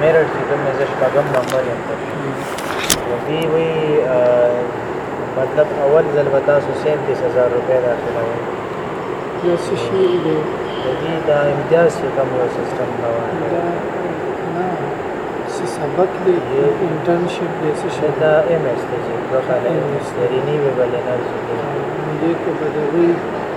میرټ کې کوم زه شپږم نمبر یم دی وی مطلب اول ځل به تاسو سیم تیس هزار روپۍ داخله وي یو څه شي دی دی دا امتیاز چې کوم سیستم دا نه څه سبق دی انټرنشپ دی څه شي دا ایم ایس دی چې دوه کاله ایم ایس دی رینیویبل انرژي دی دې کې به د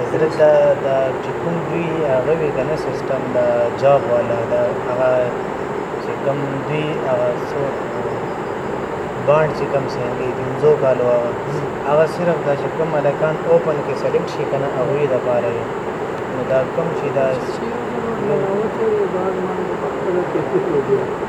حضرت دا دا چې کوم دوی هغه وی کنه سیستم دا جاب والا دا هغه چې کوم دوی هغه څو باند چې کوم څنګه دي جو کالو هغه هغه صرف دا چې کوم ملکان اوپن کې سلیکټ شي کنه هغه یې د پاره نو دا کوم چې دا نو او چې دا مانه په خپل کې څه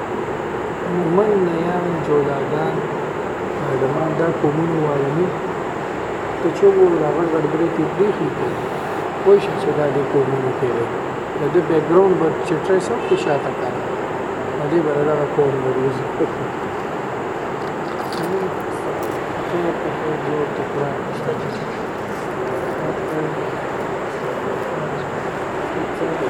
مومن نیان جولاګان ګاډمان دا قومونه والا نه ته چې وګورو دا غټ غټ برې ته پریخي ته پوه شي چې دا د قومونه کې دی د دې بیکګراوند به چې ټریس او کې شاته کار او دې به دغه قوم به روزي کوي Thank you.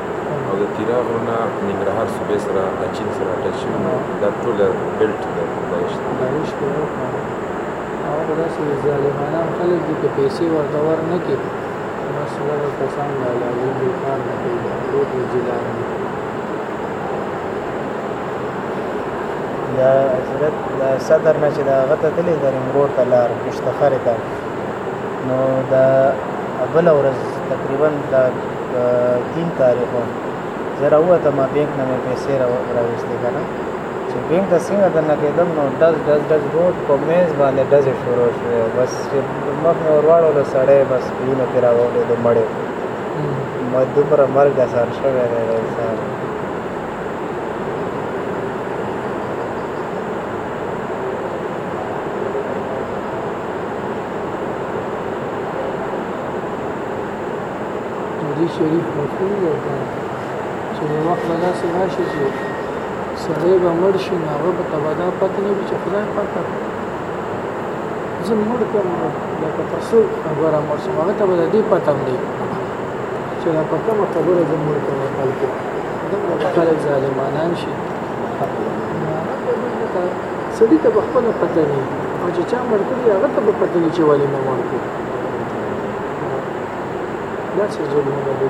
او د تیرا غرونه ننګرهار صوبې سره د چین سره اټچ شوي نو دا ټوله بیلټ دی کوم ځای شته داعش ته وکړه هغه خو داسې ظالمانه خلک دي که پیسې ورته ور نه کړي مسله به پسند لاله وی دی کار نه کوي ټول یې جلا دي دا حضرت دا صدر نه چې دا هغه ته تللی د رنګور ته لار کشتخرې ته نو دا بله ورځ تقریبا دا تین تاریخ و زه راووتم بینک نه مې پیسې راویستې که نه چې بینک ته څنګه دننه کېدم نو ډز ډز ډز روډ په مینځ باندې ډزې شروع شوې بس چې مخ مې ور واړولو سړی بس وینو کې راوغورېدو مړی ما دومره مرګ اثر شوی دی د انسان دې شریف مکو یو دا چې یو وخت به داسې راشي چې سړی به مړ شي نو هغه به ته به دا پته نه وي چې خدای پاک زه مړ کوم لکه په څه خبره مړ شم هغه ته به د دې پته هم نه چې دا په کومه خبره زه مړ کوم خلکو دغه خلک ظالمانان شي سړي ته بخپله پته نه او چې چا مړ کړي هغه ته به پته نه چې ولې مو مړ کړي دا څه ظلمونه دي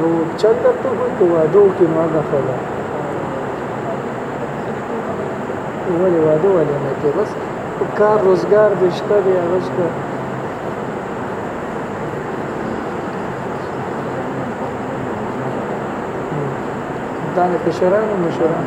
نو چل کرتے ہوئے تو وعدو کې نو هغه خلا ولې وعدو ولې نه کې بس کار روزګار دې شته دی هغه شته دا نه کشران او مشران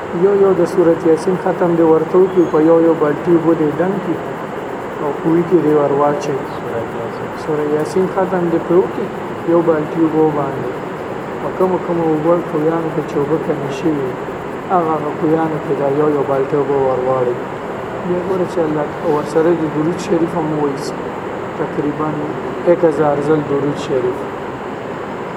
يو يو د سورت ياسين ختم دې ورته وکړي په يو يو بالټي اوبو دې ډنګ کړي او کوي کې دې ور واچي سورت ياسين ختم دې په وکړي یو بالټي اوبو باندې په کومو کومو اوبو کویانو کې چې اوبه کمې شوي هغه هغه کویانو کې دا یو یو بالټي اوبه ورواړي بیا ګوره چې الله ورسره د درود شریف هم وایي تقریبا 1000 ځل درود شریف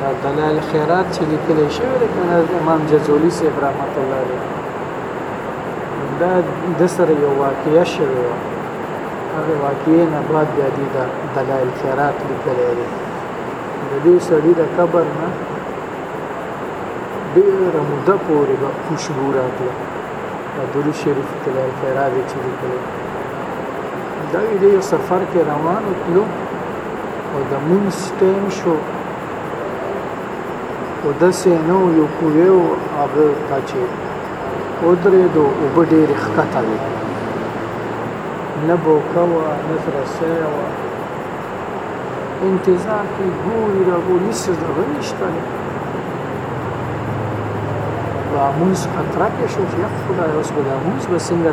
دا دلائل خیرات چې لیکل شوی دی کنه امام جزولی صاحب رحمت الله علیه دا د سره یو واقعیا شوی و هغه واقعې نه بعد بیا دي دا دلائل خیرات لیکل دی د دې سړي د قبر نه ډېر مده پورې به خوشبو راتله د درود شریف دلائل خیرات چې لیکل دا ویډیو یو سفر کې روانو تلو او د مونږ ټایم شو او د سینو یو کوی او هغه ته چې ودرېدو اوبه ډېرې ښکته وې نه بوکه وه نه ترسه وه انتظار کې ګوري راګوري هېڅ دغه نشته دی به مونځ خطره کې شو چې خدای اوس به دا مونځ به څنګه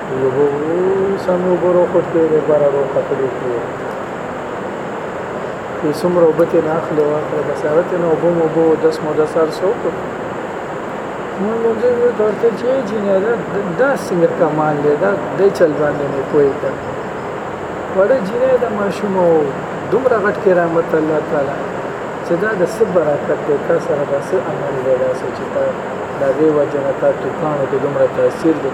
سمو برو خود به دې بره رو خطرې کړو چې څومره اوبه ترې نه اخلې واخله بس هغه ترې نه اوبه مو اوبه دس مو دس هر څه وکړو مونږ ورته ویل ته ورته چې چې نه دا دا څنګه کمال دی دا دې چل باندې مې کوی کړ وړه جینۍ د ماشوم او دومره غټ کرامت الله تعالی چې دا د څه برکت دی تا سره دا څه عمل دی دا څه چې تا د دې وجه نه تا توکانو کې دومره تاثیر دی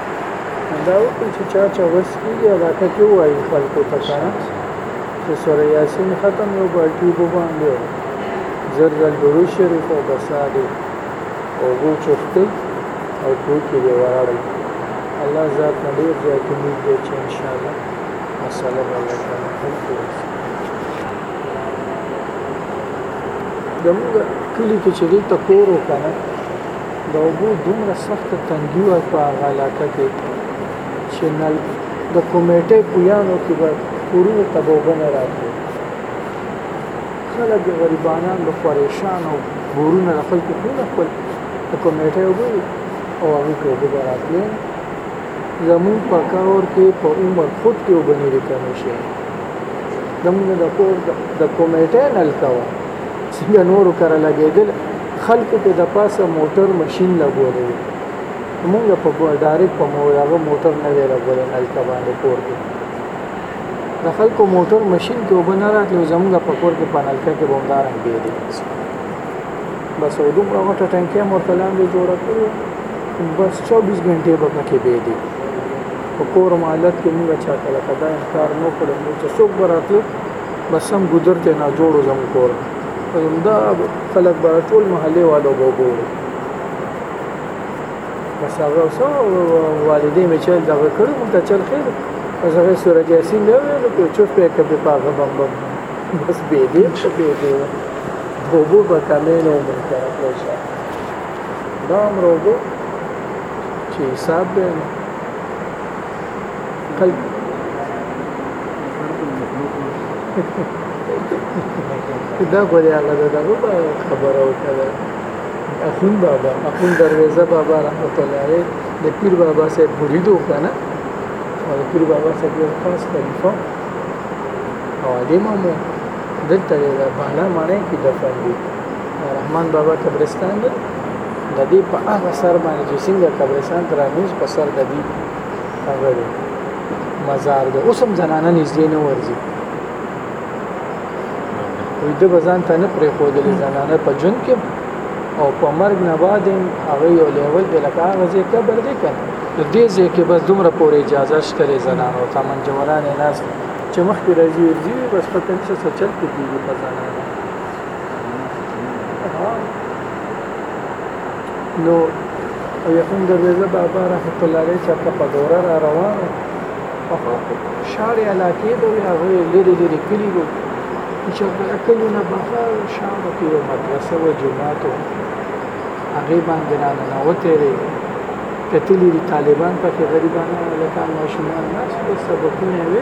دا وکړي چې چا چا وس کېږي علاقه کې ووایي خلکو ته که نه چې سوره یاسین ختم یو په ټیوبو باندې او زر ځل درود شریف او بس دا دی اوبو چښتئ او کور کې به یې وراړئ الله ذات نه ډېر زیات امید دی چې انشاءالله مسله به الله تعالی حل کړي زموږ کلي کې چې دلته کور و که نه د اوبو دومره سخته تنګي وه په هغه علاقه کې چې نل د کمیټې کویانو کې به کورونو ته به اوبه نه راتلې خلک غریبانان به پریشان او بورونه د خلکو کورونه خپل د کمیټې اوبه او هغوی کې اوبه به راتلې زمونږ په کور کې په عمر خود کې اوبه نه دي کمې شوې زمونږ د کور د کمیټې نلکه وه څنګه نورو کره لګېدل خلکو په دپاسه موټر ماشين لګولې وي موږ په ډایرک په مو هغه موټر نه دی لګولې نلکه باندې کور کې د خلکو موټر ماشين کې وبنه راتلو زموږ په کور کې په نلکه کې بوندارن دی دي بس او دومره غټه ټانکي مرته لاندې جوړه کړو بس 24 غنټه به پکې به دي په کور مالت کې موږ چا کله کدا انکار نو کړو چې څوک براتلو بس هم ګذر ته نه جوړو زم کور دا خلک به ټول محله والو بوبو بس هغه سو والدې مې چې دا کړو مونږ ته چل خیر زغه سورج یاسین نه ویل ته چوف په کې په هغه باندې بس به دې څه به دې بوبو به کمې نه ومن کړه پوښه دا امر وګو چې حساب به کل دا غوړي هغه دا خبره وکړه اخون بابا اخون دروازه بابا رحمت الله علیه د پیر بابا صاحب مرید وکنه او د پیر بابا صاحب یو خاص خلیفہ او عالم مو دلته د بالا معنی کې دفن دي رحمان بابا قبرستان دی ددی په هغه سر باندې چې څنګه قبرستان ته رانوز په سر ددی هغه دی مزار دی اوس هم زنانه نږدې نه ورځي وي د بزان ته نه پرې خو د زنانه په جون کې او په مرګ نه بعد هغه یو لیول د لکه هغه ځای قبر دی کنه د دې ځای کې بس دومره پورې اجازه شته لري زنانو ته من جوړانه ناس چې مخکې راځي بس په تنګ څه چل کې کیږي په زنانه نو او یقین د رضا بابا رحمت الله علیه چې په دوره را روانو شارې علاقې به هغه لري لري کلی وو چې په کلونه بهر شام کې یو مدرسه و جمعات هغه باندې نه نه وته لري کتلی طالبان پکې غریبانه لکه ماشومان ناس په سبقونه وي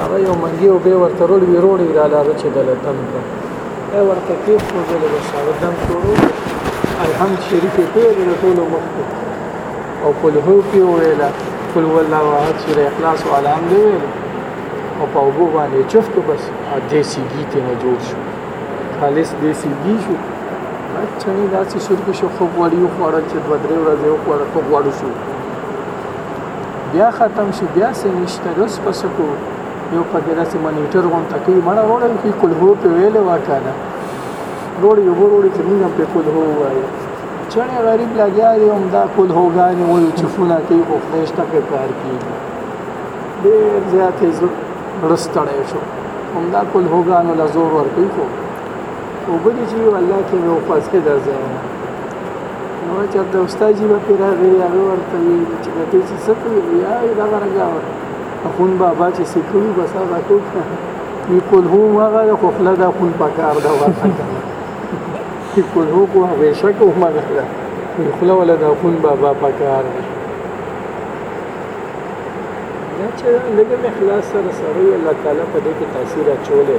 هغه یو منګي او به ورته رول ویروړي را لاغه چې دله تم کړ دا ورته کې خو دل وساو دم شروع الحمد شریف په دې ټولو مخ او قل هو کې ویلا قل والله احد سورې اخلاص او الحمد دی ویل او په وګو باندې چفت بس دې سیګی ته نه جوړ شو خالص دې سیګی شو چې دا چې شرک شو خو غوړیو خوړل چې دوه درې ورځې وخوړل خو غوړو شو بیا ختم شي بیا څه نشته اوس په څه کوو یو پکې داسې منیټر غونته کوي مړه وروړی خو یې کلهو پې ویلې وه که نه وروړي اوبه وروړي چې موږ هم پې کلهو ووایو چڼی غریب لګیا دی همدا کلهوګانې وایو چې فونه کوي خو خدای شته پې کار کېږي ډېر زیات یې زړه ستړی شو همدا کلهوګانو له زور ورکوي خو اوبه دي چې والله کې نو خواسته دا ځای نو چې د استاد جی په پیرا غیر هغه ورته وی چې د دې څه څه یا دا ورګه اخون بابا چې سکوي بس هغه ټوک وی کول هو هغه د خپل د اخون په کار دا ورته چې کول هو کو هغه شک او مغه ده خپل ولا د اخون بابا په کار ده چې لږه مخلاص سره سره الله تعالی په دې کې تاثیر اچولې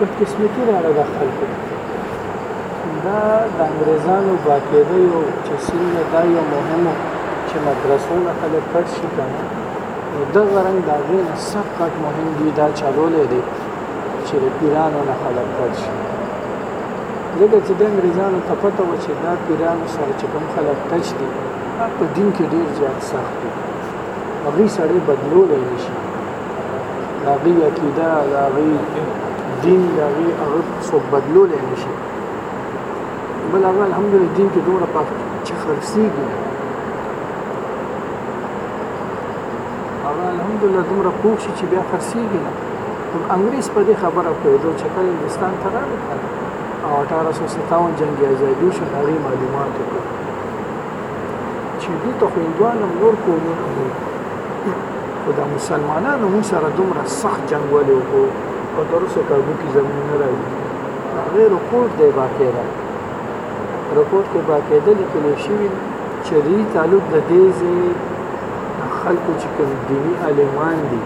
بدقسمتي راغله د خلکو دا د انګریزانو باقیده یو چې سیمه دا یو مهمه چې مدرسو نه خلک کټ شي کنه د غرنګ دا غیر سخت مهم دی دا چلولې دی چې د پیرانو نه خلک کټ شي ځکه چې د انګریزانو ته پته و چې دا پیرانو سره چې کوم خلک ټچ دي په دین کې ډیر زیات سخت دي هغه سړی بدلول نشي هغه عقیده هغه دین هغه هغه څوک بدلول نشي بل هغه الحمدلله دین کې دومره پخ چې خرسيږي هغه الحمدلله دومره پوښ چې بیا خرسيږي نه هم انګریز په دې خبره پوهېدل چې کله هندوستان ته راغی او اټاره سو ستاون جنګ ازادي وشو د هغې معلومات وکړو چې دوی ته خو هندوان هم نور قومونه وو خو د مسلمانانو موږ سره دومره سخت جنګ ولې وکړو او تر اوسه کابو کې زمونږ نه راځي هغې رپورټ دی باقاعده رپورټ کې باقاعده لیکل شوي چې دوی تعلق د دې ځای خلکو چې کوم دیني عالمان دي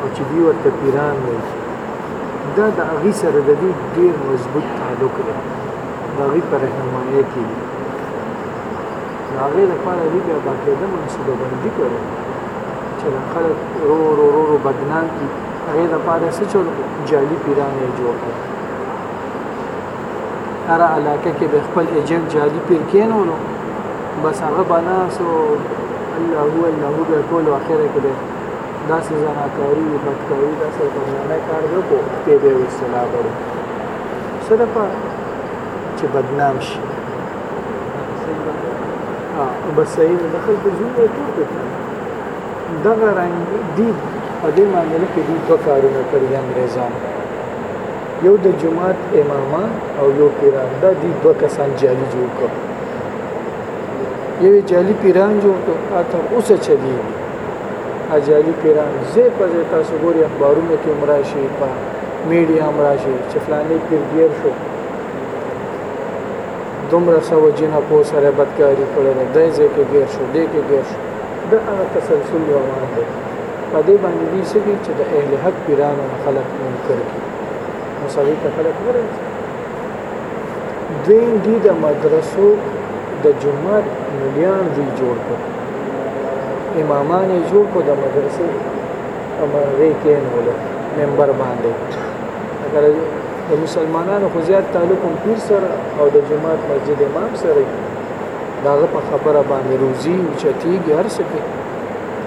او چې دوی ورته پیران وایي دا د هغوی سره د دوی ډېر مضبوط تعلق دی د هغوی په رهنمایۍ کې دي د هغوی لپاره دوی بیا باقاعده منصوبه بندي کړې چې دا خلک رو رو رو رو بدنام کړي هغوی لپاره څه چول جعلي پیران یې جوړ کړي هره علاقه کې به خپل ایجنټ جعلي پیر کېنولو بس هغه بناسو الله هو الله هو به ټول اخره کې داسې زناکاری وي بدکاری داسې بدنامه کار دی کو ته به اصطلاح غړي څه لپاره چې بدنام شي ها بس صحیح د خلکو ژوند یې ټول کړی دغه رنګ دی په دې معاملې کې دوی دوه کارونه کړي انګريزان یو د جماعت امامان او یو پیران دا دي دوه کسان جالي جوړ کړ یو جالي پیران جوړ کړ تر اوسه چلیږي اجالی پیران زه په زه تاسو ګوري اخبارونه کې عمره شي په میډیا عمره شي چې فلاني پیر ډیر شو دومره سو جنہ په سره بدکاری کړی دی دای زه کې ډیر شو دی کې ډیر شو دا هغه تسلسل روان دی په دې باندې دي سګي چې د اهل حق پیرانو خلک منکر کی نو سړی ته خلک ورسي دوي دي د مدرسو د جومات مليان دي جوړ کړ امامان یې جوړ کړ د مدرسې امرغې کېنول ممبر باندې اگر د مسلمانانو خو زیات تعلق هم پیر سره او د جومات مسجد امام سره داغه په خبره باندې روزي او چتیږي هر څه کې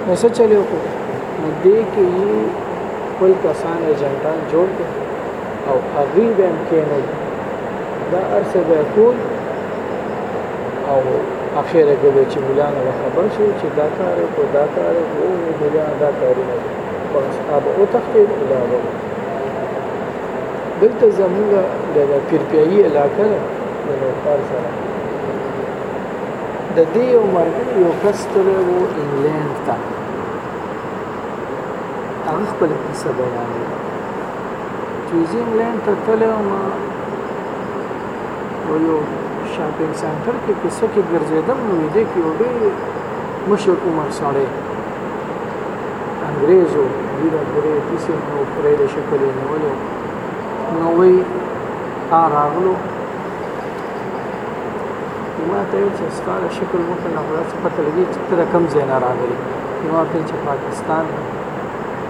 نو څه چلے وکړو نو دې کې خپل کسان ایجنټان جوړ کړ او هغوی به هم کینو دا ارسه به کول او اخر کې به چې مولانه به خبر شو چې دا کار کو دا کار کو او مولانه دا کارونه بس اب او تخفیف دا و دلته زموږ د پیرپیایي علاقه ده د نوکار سره د دې یو مرګ یو کس تللی و انګلینډ ته هغه خپل قصه بیانوي چې زه انګلند ته تللی وم او یو شاپینګ سنټر کې په څه کې ګرځېدم نو مې دې کې یو ډېر مشر عمر سړی انګرېز و ډېره ګورې داسې نو پرې د شکل یې نیولو نو وایي تا راغلو ما ته یې چې ستا د شکل مو ته نه خو داسې پته لګېږي چې ته د کوم ځای نه راغلې ما ته یې چې پاکستان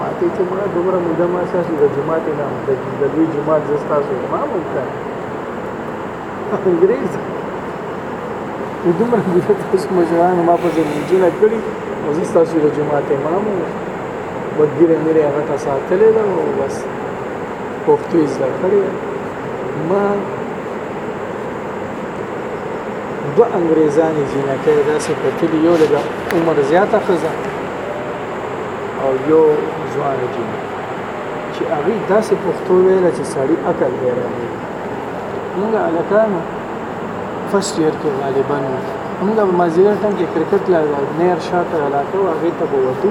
ماته چې مړه دومره موده ما ستاسو د جماعت اعلان کړی چې د لوی جماعت زه ستاسو امام هم کړم انګرېز نو دومره موده تاسو مشرانو ما پسې لمونځونه کړي او زه ستاسو د جماعت امام وم وګیره مېرې هغه ته ساتلې ده او بس پښتو یې زده کړې ما دوه انګرېزانې جینکۍ داسې کتلي یو لږه عمر زیاته ښځه او یو ځوان چې چې هغه داسې پښتو ویل چې سړی عقل دی راځي موږ الکان فرست ایئر کې غالبا موږ په مازیګر ټیم کې کرکټ لا نیر شاته علاقه او هغه ته ووتو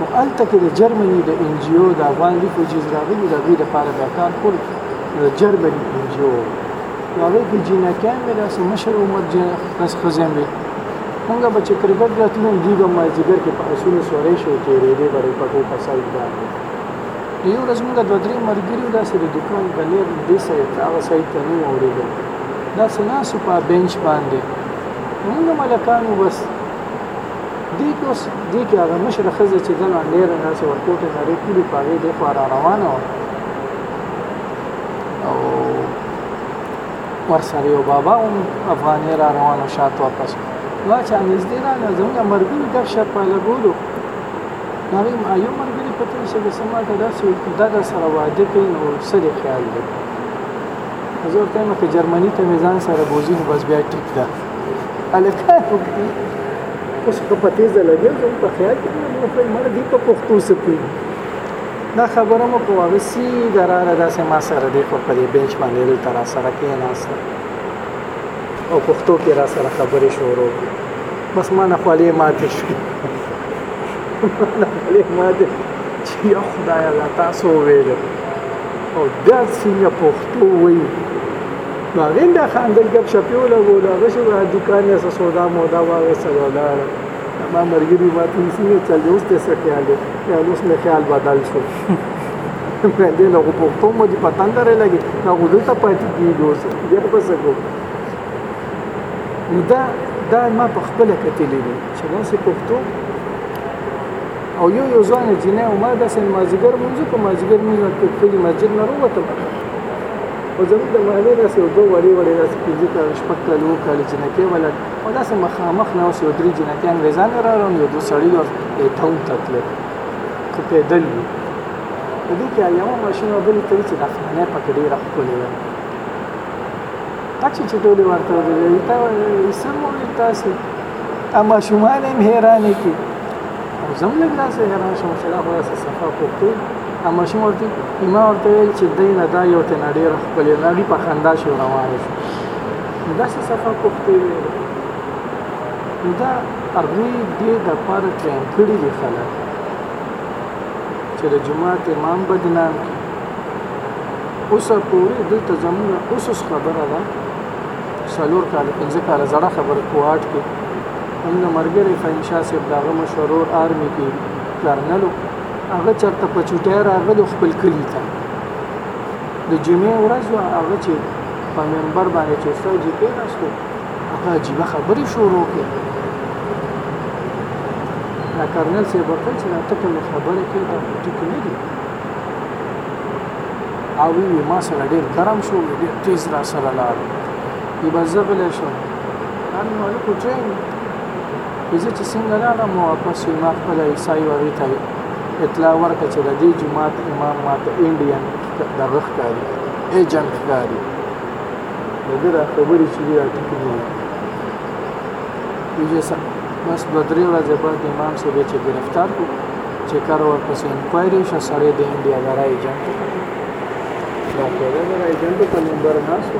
او الته کې د جرمني د ان جی او د افغان لیکو چې راغلي د دوی لپاره د کار کول د جرمني ان جی او هغه کې جنکان مې داسې مشر عمر جن خزم وي مونږ به چې کرکټ ته تلو دوی به مازدیګر کې په اسونو سورې شو تېرېدې به د پټو په سایډ باندې یو ورځ مونږ دوه درې ملګري داسې د دوکان د نیر دې سایډ ته هغه سایډ ته نه اورېدل داسې ناسو په بینچ باندې مونږ ملکانو بس دې کې اوس دې کې هغه مشره ښځه چې دنه ډېره داسې ورکوټې نړۍ کولي په هغې دې خوا را روانه وه او ورسره یو بابا هم افغانې را روانو شات واپس لا چې نږدې راغله زموږ ملګري ګپ شپ په لګولو هغوی یو ملګري په تېر شګه سما ته داسې دا در سره واده کوي نو څه دې خیال دی زه ورته وایم که جرمني ته مې ځان سره بوځي نو بس بیا ټیک ده هلکان وکړي اوس خو په تېزه لګېږم په خیال کې مې په مړه دي په پښتو څه پوهېږي دا خبره مو په واده سي دراله داسې ما سره دی خو په دې بنچ باندې دلته را سره کېناسته او پښتو کې را سره خبرې شروع کړې بس ما نه خولې ماتې شوې ما نه خولې ماتې چې یا خدایه دا تاسو وویل او دا څنګه پښتو وایي نو هغې بیا خندل ګپ شپې ولګولو هغه شو دوکان یې څه سودا مودا واخېستل ولاړه ما مرګري ما ته څنګه چل دی اوس د څه خیال دی خیال اوس مې خیال بدل شو مې دې له پښتو مو دې پتن درې لګي نو دلته پاتې کیږي اوس بیا په څه کو دا دا ما په خپل کتلې دي چې نو سه پښتو او یو یو ځوان جنې او ما داسې مازیګر مونږ په مازیګر مونږ په خپل مسجد نه وروته او زموږ د محلې داسې یو دوه وړې وړې داسې پنځه کاله شپږ کاله اووه کاله جنکۍ ولاړ او داسې مخامخ نه اوس یو درې جنکې انګریزان یې راغلل یو دوه سړي ور ټاون ته تلل خو پیدل وي په دې کې یوه ماشومه بلې ته وي چې د افغانۍ پکې ډېره ښکلې وه تاچې چې ټولې ورته وګوري ته وایي څه وایي تاسو دا ماشومان هم حیرانې کړي او زه هم لږ داسې حیران شوم چې دا خو داسې صفا پوښتې دا ماشوم ورته ما ورته ویل چې دی نه دا یو تېنه ډېره ښکلې ده هغوی په خندا شو روان شو نو داسې صفا کوفتې وې نو دا هغوی دې دپاره ټرین کړي دي خلک چې د جومات امام بدنام کړي اوسه پورې دلته زموږ اوس خبره ده څلور کاله پنځه کاله زړه خبره کوهاټ کې موږ مرګري فهمشاه صاحب دغه مشورور آرمي کې کرنلو هغه چرته په چوټه راغلو خپل کلی ته د جمعې ورځ وه هغه چې په منبر باندې چې استاد جی کېناستو هغه عجیبه خبرې شروع کړې دا کرنل صاحب ورته چې دا ته کومې خبرې کوې دا ټیک نه دي او وی ما سره ډېر ګرم شو ډېر تیز را سره لاړ وی به زه غلی شم دا مې ویل کوچی خو زه چې څنګه لاړم او واپس شوم ما خپله عیسايي هغې ته اطلاع ورکړه چې د دې جومات امام ما ته انډین دغه ښکاري ایجنټ ښکاري د ده دا خبرې چې دي دا ټیکې نه دي چې بس دوه درې ورځې بعد امام صاحب چې ګرفتار کړو چې کار ورپسې انکوایري وشه سړی د انډیا د را ایجنټ دا کېده د را ایجنټو په نمبر ناست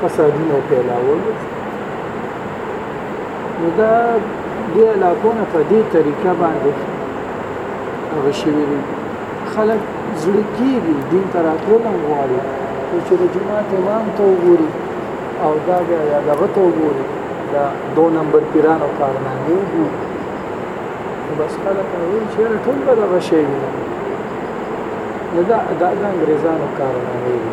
فسادونه پیلاول نو دا دې علاقو نه په دې طریقه باندې هغه شوي دي خلک زړه کېږي دین ته راتلل هم غواړي خو چې د جومات امام ته وګوري او دا بیا یا دغه ته وګوري دا دو نمبر پیرانو کارنامې وګوري نو بس خلک وایي چې یاره ټول به دغه شی وي نو دا د انګریزانو کارنامې دي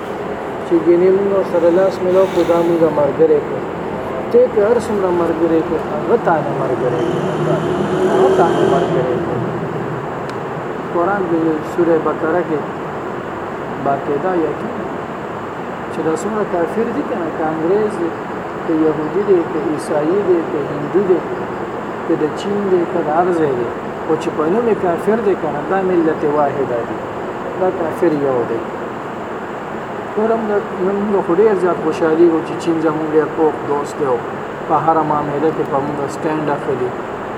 چی ګنی مونږ ورسره لاس ملاو کو دا مونږ مرګره کو ته په هر څومره مرګره کو هغه تا نه مرګره کو هغه تا نه مرګره کو قرآن دی سوره بقره کې باقاعده یادی چې دا څومره کافر دي کنه که انګريز دي که يهودي دي که عیسائی دي که هندو دي که د چین دي که د هر ځای دي او چې په نوم کافر دي کنه دا ملت واحده دي دا کافر یو دی ټولم د موږ خو ډیر زیات خوشحالي وو چې چین زموږ یو پوخ دوست دی په هر معاملې کې په موږ سټاند اخلي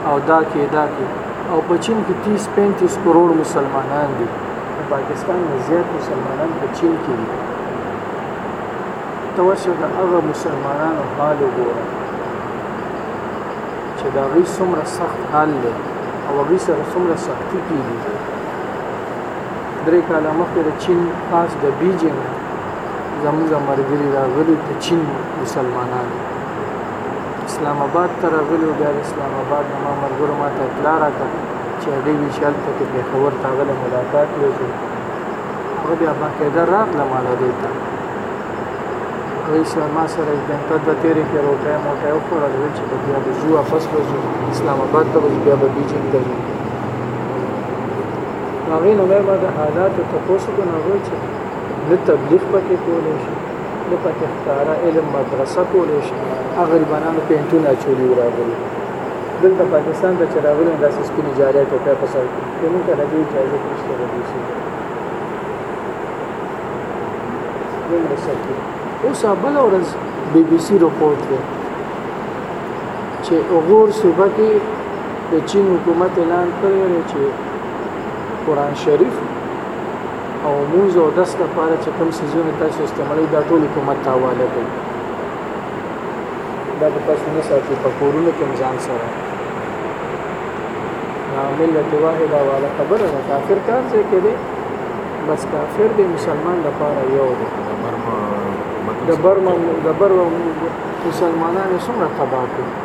او دا کې دا کې او په چین کې 30 35 کروڑ مسلمانان دي په پاکستان کې زیات مسلمانان په چین کې دي توشه د هغه مسلمانانو حال وګوره چې دا غي څومره سخت حال دی او غي سره څومره سختی کیږي درې کاله مخکې د چین پاس د بیجینګ زموږ مرګري راغلي د چین مسلمانان اسلام آباد ته راغلي بیا د اسلام آباد نه ما مرګرو ما ته اطلاع راکړه چې هغوی وي چې هلته کې پېښور ته هغه له ملاقات وکړي هغه بیا باقاعده راغله ما له دوی ته هغوی سره ما سره یې ګنټه دوه تېرې کړې روټۍ موټۍ وخوړل ویل چې بیا به ځو واپس به ځو اسلام آباد ته به ځو بیا به بیجینګ ته ځو نو هغوی نه به د حالاتو تپوس وکړو نو هغوی چې نه تبلیغ پکې کولی شي نه پکې ښکاره علم مدرسه کولی شي هغه غریبانانو پینټونه اچولي راغلي دلته پاکستان ته چې راغلي داسې سپینې جالۍ ټوپۍ په سر کې موږ ته د دې اجازه نشته د دې څه دومره سخت اوس بله ورځ بي بي سي رپورټ دی چې اوغور صوبه کې د چین حکومت اعلان کړی چې قران شریف او موږ او داس لپاره چې کوم سيزونه تاسو استعمالوي دا ټول حکومت ته حواله کوي دا په تاسو نه ساتي په کورونو کې ځان سره ملت واحده والا خبره ده کافر کار څه کوي بس کافر دی مسلمان لپاره یو دی د برما د برما مسلمانانو څومره تباہ کړي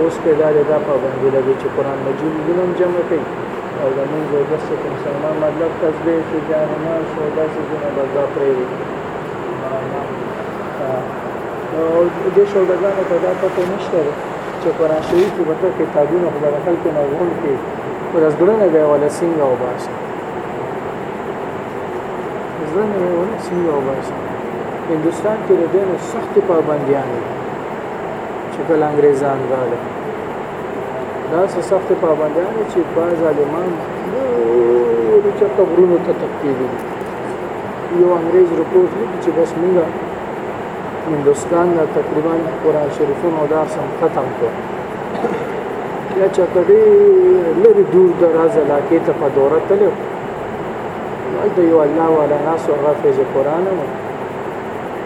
اوس پۀ دا دی دا پابندي لګي چې قران مجيد علم جمع کوي او د مونځ او دسې خو مسلمان مطلب تسبيح شو جان نماز شو دا څيزونه بس دا پرېږدي او دې شوګزانو ته دا پته نشته چې قران شریف کې به کتابونه خو د خلکو نه وون کې ورځ ګرنه به ولا سنگ او باسي ځنه یې ونه سنگ او باسي هندستان کې د دې سخت پابندیان دي چې کله انګریزان راغلل داسې سختې پابندیانې چې بعض عالمان لري چې قبرونو ته تکتیدي یو انګریز رپورټ لیکي چې بس موږ هندوستان نه تقریبا قرآن شریفون او دار سم ختم کړ یا چې په دې لري دور دراز علاقې ته په دوره تلو هلته یو الله والا ناس هغه فیض قرآن و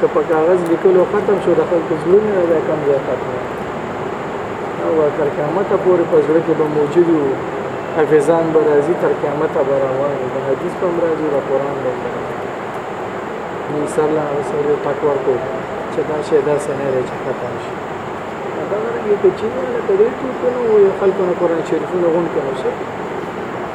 که په کاغذ لیکلو ختم شو د خلکو زړونه نه به کم ځای ختم او تر قیامته پورې په زړه کې به موجود وو حفظان به راځي تر قیامته به روان وي د حدیث په هم راځي د قرآن به هم راځي نبي صلی الله علیه وسلم ټک ورکړو چې دا شی داسې نه دی چې ختم شي دا رنګې که چینه له ډېر ټوکنو خلکو نه قرآن شریفونه غونډ کړو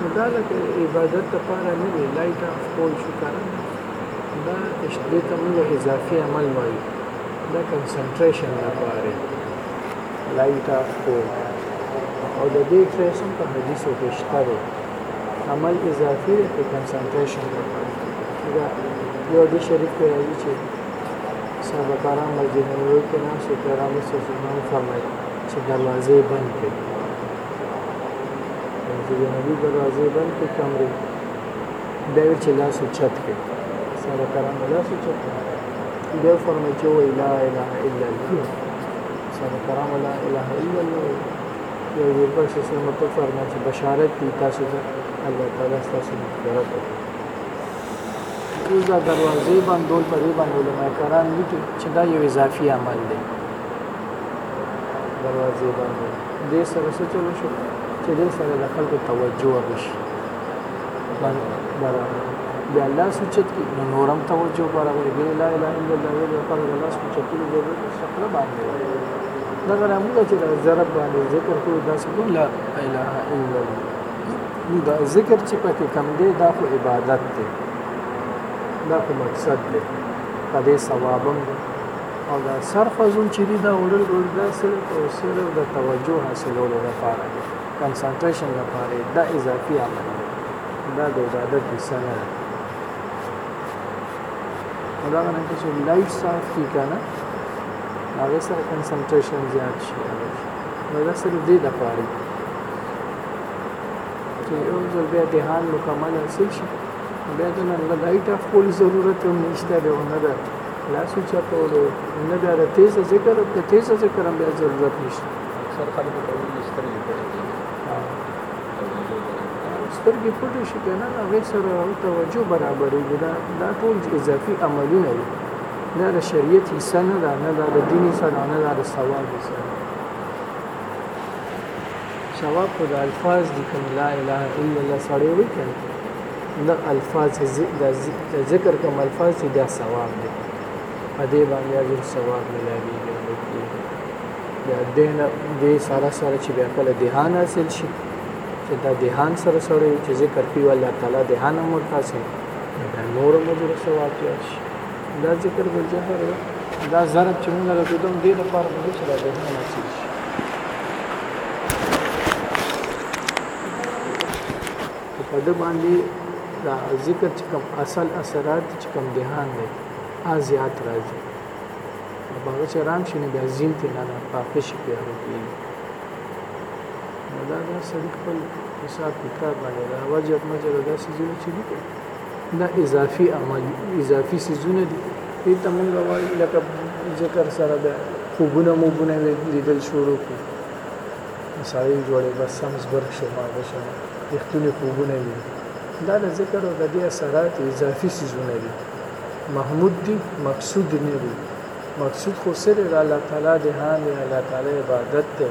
نو دا د عبادت لپاره نه دی لای ته پوه شو کنه دا اشتباه ته موږ اضافي عمل وایو دا کنسنټریشن لپاره لای ته پوه او د دې فیصل په حدیثو کې شته دی عمل اضافي دی په کنسنټریشن لپاره دا یو د شریف کې راځي چې صحابه کرام مسجد نبوي کې ناست پیغمبر صلی الله علیه وسلم فرمایي چې دروازې بند کړي چې د نبي دروازې بند کړي کمرې بیا چې لاس اوچت کړي سره کرام لاس اوچت کړي بیا فرمایي چې وایي لا اله الا الله سره کرام لا اله الا الله یو یو پر شي سم ته فرمایي چې بشارت دي تاسو ته الله تعالی تاسو مغفرت وکړي دا دروازې باندې ډول پرې باندې علماء کرام لیکي چې دا یو اضافي عمل دی دروازې باندې دې سره څه چلو شو چې دې سره د خلکو توجه وشي برابر بیا الله سوچت کې نو نورم توجه برابر دی لا اله الا الله ویل پر الله سوچت کې دې شکل باندې دا غره موږ چې ضرب باندې ذکر کوو دا څه لا اله الا الله دا ذکر چې پکې کم دی دا خو عبادت دی دا خو مقصد دی په دې ثوابم او دا صرف ازون چې دی دا وړل ګول دا صرف او صرف د توجه حاصلولو لپاره دی کنسنټریشن لپاره دا اضافي عمل دی دا د عبادت حصہ نه دی دا غواړم چې لایټ صاف کی کنه هغه سره کنسنټریشن زیات شي نو دا صرف دې د پاره چې یو ځل بیا دهان مکمل حاصل شي بیا د لایټ اف کول ضرورت هم نشته دی او نه ده لاس چپولو نه بیا د تیز ذکر او د تیز ذکر هم بیا ضرورت نشته سر خلک ته ولې سترګې پټې دي سترګې پټې شي که نه هغې سره توجه برابرېږي دا دا ټول اضافي عملونه دي نه د شریعت حصه نه ده نه د دیني سره نه د ثواب سره شواب خو دا الفاظ دي کوم لا اله الا الله سړی وي کنه دا الفاظ د ذکر کوم الفاظ دي دا ثواب دي په دې باندې اجر ثواب ملایږي یا دینه دې سره سره چې بیا کله دهان حاصل شي چې دا دهان سره سره چې ذکر کوي الله تعالی دهان امر تاسو دا نور مجر ثواب دي شي دا ذکر به جهر دی دا ضرب چې موږ د قدم دې لپاره به چې دا به مناسب شي په دې باندې دا ذکر چې کوم اصل اثرات چې کوم دهان دی ا زیات راځي هغه چې رام شي نه بیا زین ته نه پاکه شي بیا وکړي دا دا سړي خپل حساب کتاب باندې دا وجه مجه دا سې چې نه اضافي عمل اضافي سيزونه دي دې ته مونږ وایو لکه ذکر سره به خوبونه مو بونه لیدل شروع کو سړی جوړې بس سمز برک شو ما بشه یختونی خوبونه وي دا د ذکر او د دې اثرات اضافي سيزونه دي محمود دي مقصود نه دي مقصود خو سره د الله تعالی د هان دی الله تعالی عبادت دی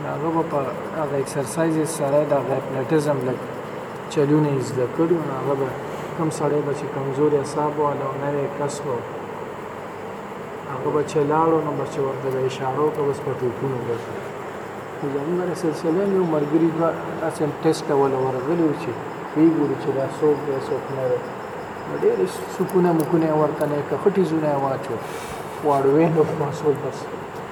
نو هغه به په هغه ایکسرسایزز سره د هغه هپناټیزم لږ چلونه یې زده کړي نو هغه به کوم سړی به چې کمزوري اعصاب وه او نوی کس وه هغه به چې لاړو نو به چې ورته به اشاره وکړه بس په ټوپونو به خو زموږ هره سلسله مې یو ملګري دوه داسې ټیسټ ته وله ورغلي وو چې ویې ګوري چې دا څوک دی څوک نه دی نو ډېر سکونه مکونه یې ورته نه که خټیزونه یې واچول واړوې نو خلاصول بس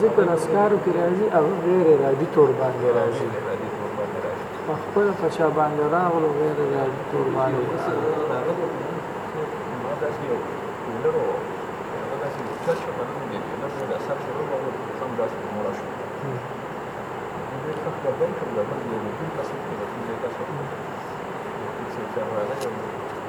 ذکر اسکارو کې راځي او غیر ارادي تور باندې راځي په خپل فشا باندې راغلو غیر ارادي تور باندې Thank you.